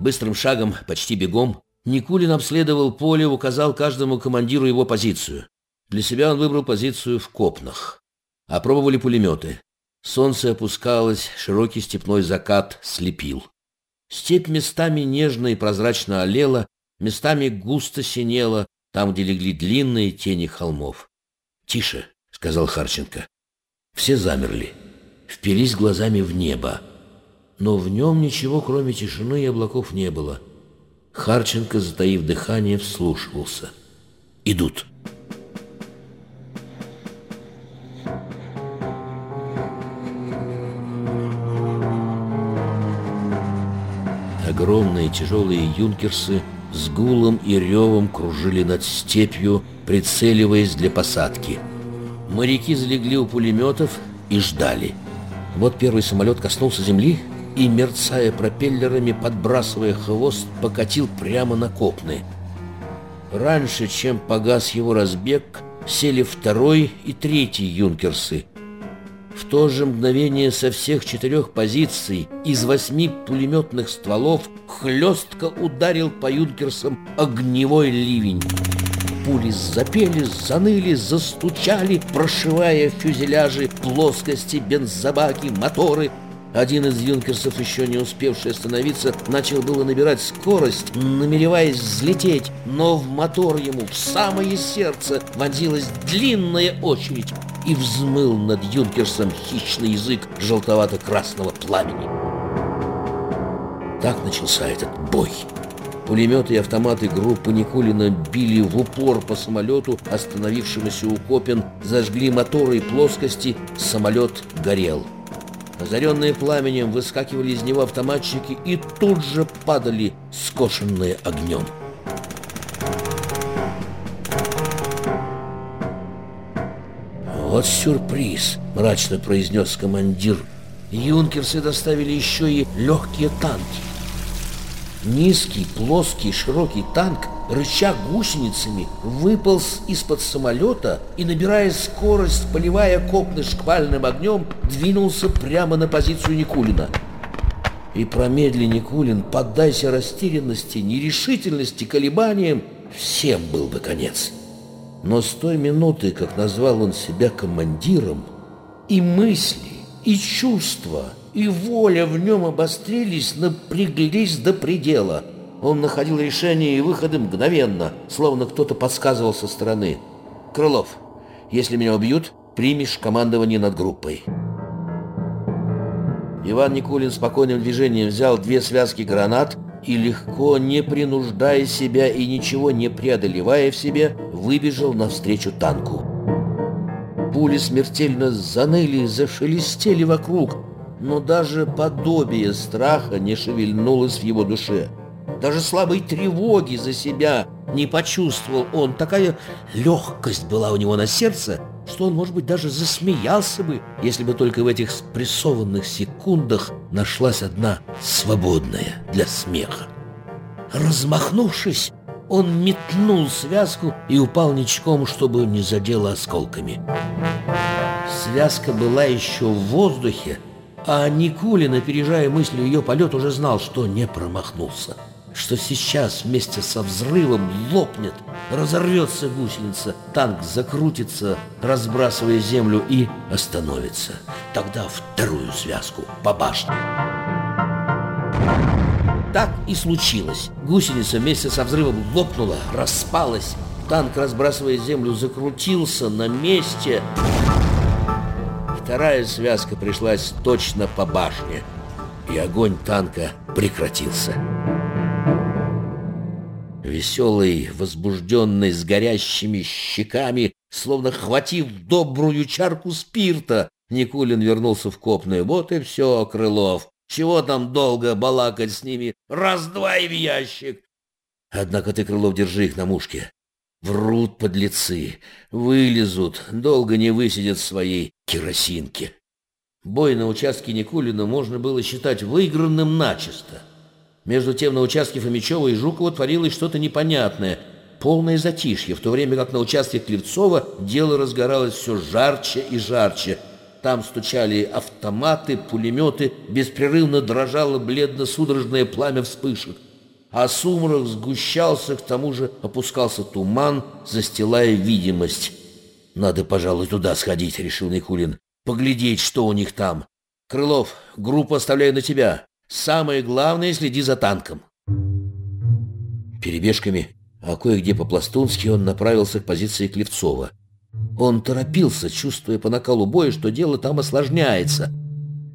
Быстрым шагом, почти бегом, Никулин обследовал поле, указал каждому командиру его позицию. Для себя он выбрал позицию в Копнах. Опробовали пулеметы. Солнце опускалось, широкий степной закат слепил. Степь местами нежно и прозрачно олела, местами густо синела, там, где легли длинные тени холмов. «Тише», — сказал Харченко. Все замерли, впились глазами в небо. Но в нем ничего, кроме тишины и облаков, не было. Харченко, затаив дыхание, вслушивался. «Идут». Огромные тяжелые юнкерсы с гулом и ревом кружили над степью, прицеливаясь для посадки. Моряки залегли у пулеметов и ждали. Вот первый самолет коснулся земли и, мерцая пропеллерами, подбрасывая хвост, покатил прямо на копны. Раньше, чем погас его разбег, сели второй и третий юнкерсы. В то же мгновение со всех четырех позиций из восьми пулеметных стволов хлестко ударил по юнкерсам огневой ливень. Пули запели, заныли, застучали, прошивая фюзеляжи, плоскости, бензобаки, моторы. Один из юнкерсов, еще не успевший остановиться, начал было набирать скорость, намереваясь взлететь, но в мотор ему в самое сердце вонзилась длинная очередь и взмыл над юнкерсом хищный язык желтовато-красного пламени. Так начался этот бой. Пулеметы и автоматы группы Никулина били в упор по самолету, остановившемуся у Копин, зажгли моторы и плоскости, самолет горел. Озаренные пламенем выскакивали из него автоматчики и тут же падали, скошенные огнем. «Вот сюрприз!» – мрачно произнес командир. «Юнкерсы доставили еще и легкие танки. Низкий, плоский, широкий танк, рыча гусеницами, выполз из-под самолета и, набирая скорость, поливая копны шквальным огнем, двинулся прямо на позицию Никулина. И промедли Никулин, поддайся растерянности, нерешительности, колебаниям, всем был бы конец. Но с той минуты, как назвал он себя командиром, и мысли, и чувства, и воля в нем обострились, напряглись до предела. Он находил решение и выходы мгновенно, словно кто-то подсказывал со стороны. «Крылов, если меня убьют, примешь командование над группой». Иван Никулин спокойным движением взял две связки гранат и легко, не принуждая себя и ничего не преодолевая в себе, выбежал навстречу танку. Пули смертельно заныли, зашелестели вокруг, но даже подобие страха не шевельнулось в его душе. Даже слабой тревоги за себя не почувствовал он. Такая легкость была у него на сердце, что он, может быть, даже засмеялся бы, если бы только в этих спрессованных секундах нашлась одна свободная для смеха. Размахнувшись, он метнул связку и упал ничком, чтобы не задело осколками. Связка была еще в воздухе, а Никулин, опережая мыслью ее полет, уже знал, что не промахнулся что сейчас вместе со взрывом лопнет, разорвется гусеница, танк закрутится, разбрасывая землю и остановится. Тогда вторую связку по башне. Так и случилось. Гусеница вместе со взрывом лопнула, распалась. Танк, разбрасывая землю, закрутился на месте. Вторая связка пришлась точно по башне, и огонь танка прекратился. Веселый, возбужденный, с горящими щеками, словно хватив добрую чарку спирта, Никулин вернулся в копную. Вот и все, Крылов. Чего там долго балакать с ними? Раз-два и в ящик. Однако ты, Крылов, держи их на мушке. Врут подлецы, вылезут, долго не высидят в своей керосинке. Бой на участке Никулина можно было считать выигранным начисто. Между тем на участке Фомичева и Жукова творилось что-то непонятное, полное затишье, в то время как на участке Клевцова дело разгоралось все жарче и жарче. Там стучали автоматы, пулеметы, беспрерывно дрожало бледно-судорожное пламя вспышек. а сумрак сгущался, к тому же опускался туман, застилая видимость. «Надо, пожалуй, туда сходить», — решил Никулин. «Поглядеть, что у них там. Крылов, группу оставляю на тебя. Самое главное — следи за танком». Перебежками, а кое-где по-пластунски он направился к позиции Клевцова. Он торопился, чувствуя по накалу боя, что дело там осложняется.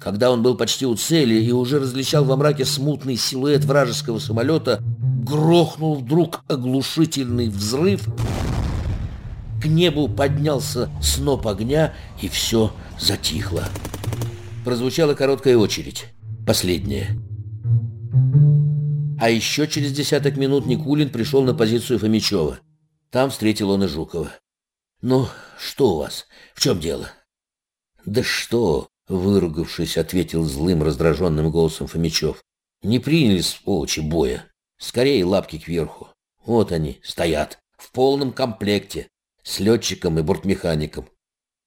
Когда он был почти у цели и уже различал во мраке смутный силуэт вражеского самолета, грохнул вдруг оглушительный взрыв. К небу поднялся сноп огня, и все затихло. Прозвучала короткая очередь, последняя. А еще через десяток минут Никулин пришел на позицию Фомичева. Там встретил он и Жукова. «Ну, что у вас? В чем дело?» «Да что?» — выругавшись, ответил злым раздраженным голосом Фомичев. «Не приняли, сволочи, боя. Скорее лапки кверху. Вот они, стоят, в полном комплекте, с летчиком и бортмехаником.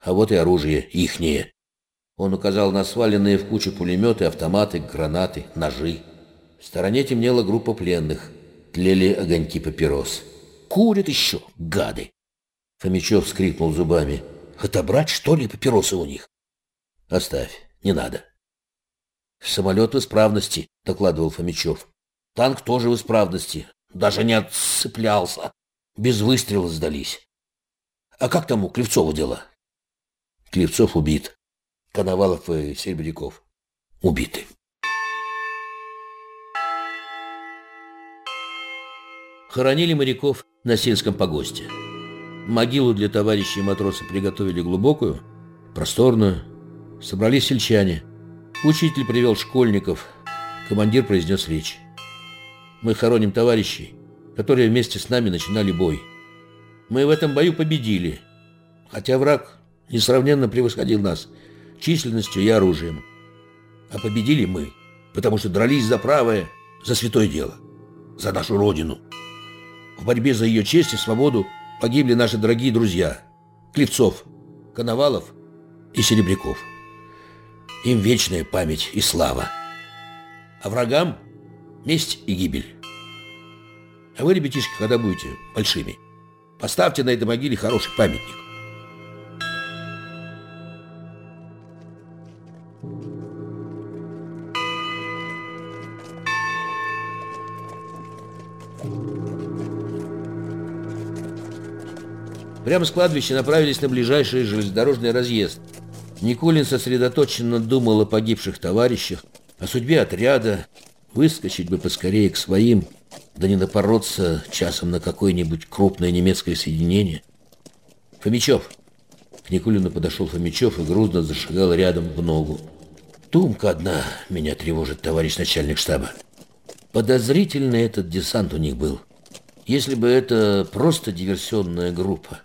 А вот и оружие ихнее». Он указал на сваленные в кучу пулеметы, автоматы, гранаты, ножи. В стороне темнела группа пленных. Тлели огоньки папирос. «Курят еще, гады!» Фомичев скрипнул зубами. «Отобрать, что ли, папиросы у них?» «Оставь, не надо». «Самолет в исправности», — докладывал Фомичев. «Танк тоже в исправности. Даже не отцеплялся. Без выстрела сдались. А как там у Клевцова дела?» «Клевцов убит. Коновалов и Серебряков убиты». Хоронили моряков на сельском погосте. Могилу для товарищей матроса приготовили глубокую, просторную. Собрались сельчане. Учитель привел школьников. Командир произнес речь. Мы хороним товарищей, которые вместе с нами начинали бой. Мы в этом бою победили, хотя враг несравненно превосходил нас численностью и оружием. А победили мы, потому что дрались за правое, за святое дело, за нашу Родину. В борьбе за ее честь и свободу погибли наши дорогие друзья Клевцов, Коновалов и Серебряков. Им вечная память и слава. А врагам месть и гибель. А вы, ребятишки, когда будете большими, поставьте на этой могиле хороший памятник. Прямо с кладбища направились на ближайший железнодорожный разъезд. Никулин сосредоточенно думал о погибших товарищах, о судьбе отряда, выскочить бы поскорее к своим, да не напороться часом на какое-нибудь крупное немецкое соединение. Фомичев. К Никулину подошел Фомичев и грузно зашагал рядом в ногу. Думка одна меня тревожит, товарищ начальник штаба. Подозрительный этот десант у них был. Если бы это просто диверсионная группа,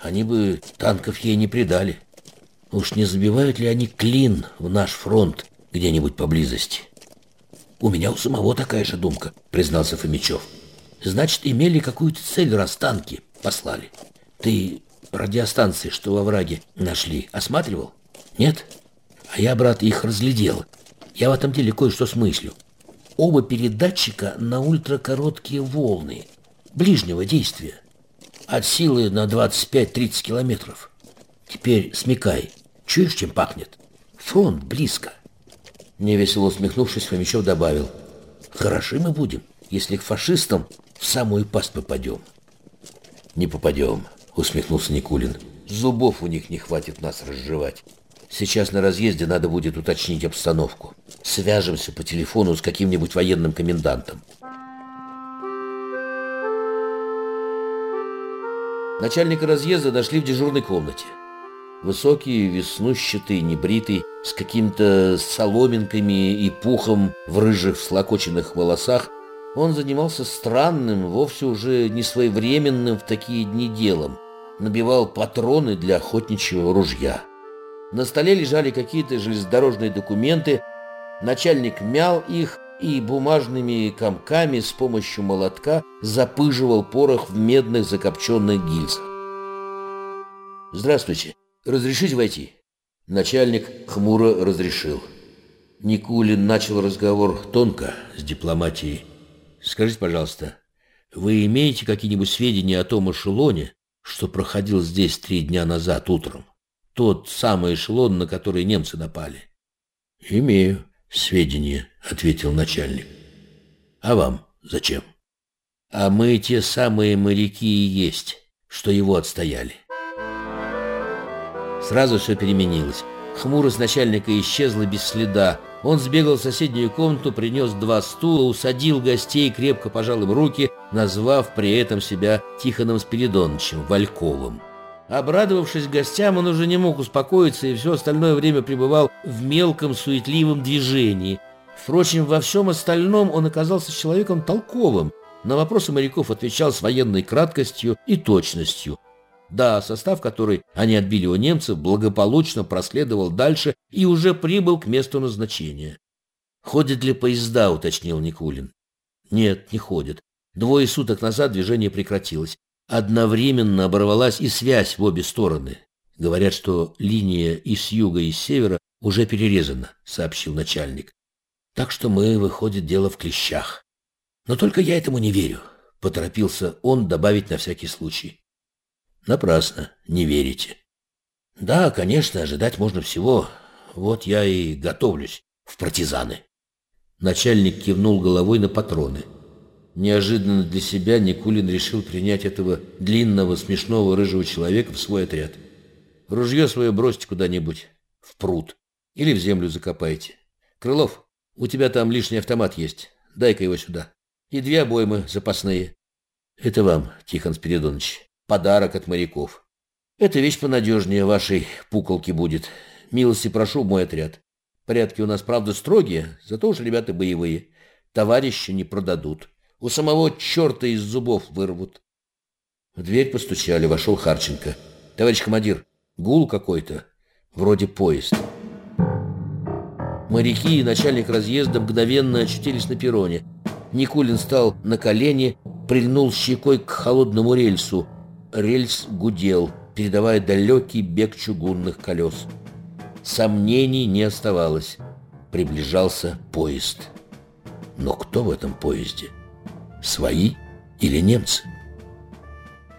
они бы танков ей не придали. Уж не забивают ли они клин в наш фронт где-нибудь поблизости? У меня у самого такая же думка, признался Фомичев. Значит, имели какую-то цель, раз танки послали. Ты радиостанции, что во враге нашли, осматривал? Нет? А я, брат, их разглядел. Я в этом деле кое-что смыслю. Оба передатчика на ультракороткие волны ближнего действия от силы на 25-30 километров. Теперь смекай, чуешь, чем пахнет? Фронт близко. Невесело усмехнувшись, Фомичев добавил. Хороши мы будем, если к фашистам в самую пасть попадем. Не попадем, усмехнулся Никулин. Зубов у них не хватит нас разжевать. Сейчас на разъезде надо будет уточнить обстановку. Свяжемся по телефону с каким-нибудь военным комендантом. Начальника разъезда нашли в дежурной комнате. Высокий, веснущатый, небритый, с какими-то соломинками и пухом в рыжих слокоченных волосах, он занимался странным, вовсе уже не своевременным в такие дни делом. Набивал патроны для охотничьего ружья. На столе лежали какие-то железнодорожные документы. Начальник мял их, и бумажными комками с помощью молотка запыживал порох в медных закопченных гильзах. «Здравствуйте. Разрешите войти?» Начальник хмуро разрешил. Никулин начал разговор тонко, с дипломатией. Скажите, пожалуйста, вы имеете какие-нибудь сведения о том эшелоне, что проходил здесь три дня назад утром? Тот самый эшелон, на который немцы напали. Имею сведения, ответил начальник. А вам зачем? А мы те самые моряки и есть, что его отстояли. Сразу все переменилось. Хмурость начальника исчезла без следа. Он сбегал в соседнюю комнату, принес два стула, усадил гостей, крепко пожал им руки, назвав при этом себя Тихоном Спиридоновичем Вальковым. Обрадовавшись гостям, он уже не мог успокоиться и все остальное время пребывал в мелком суетливом движении. Впрочем, во всем остальном он оказался человеком толковым. На вопросы моряков отвечал с военной краткостью и точностью. Да, состав, который они отбили у немцев, благополучно проследовал дальше и уже прибыл к месту назначения. «Ходят ли поезда?» — уточнил Никулин. «Нет, не ходят. Двое суток назад движение прекратилось. Одновременно оборвалась и связь в обе стороны. Говорят, что линия и с юга, и с севера уже перерезана», — сообщил начальник. «Так что мы, выходит, дело в клещах. Но только я этому не верю», — поторопился он добавить на всякий случай. Напрасно не верите. Да, конечно, ожидать можно всего. Вот я и готовлюсь в партизаны. Начальник кивнул головой на патроны. Неожиданно для себя Никулин решил принять этого длинного, смешного, рыжего человека в свой отряд. Ружье свое бросьте куда-нибудь, в пруд, или в землю закопайте. Крылов, у тебя там лишний автомат есть, дай-ка его сюда. И две обоймы запасные. Это вам, Тихон Спиридонович подарок от моряков. Эта вещь понадежнее вашей пуколки будет. Милости прошу мой отряд. Порядки у нас, правда, строгие, зато уж ребята боевые. Товарища не продадут. У самого черта из зубов вырвут. В дверь постучали, вошел Харченко. Товарищ командир, гул какой-то, вроде поезд. Моряки и начальник разъезда мгновенно очутились на перроне. Никулин стал на колени, прильнул щекой к холодному рельсу, рельс гудел, передавая далекий бег чугунных колес. Сомнений не оставалось. Приближался поезд. Но кто в этом поезде? Свои или немцы?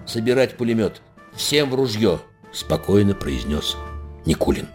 «Собирать пулемет! Всем в ружье!» — спокойно произнес Никулин.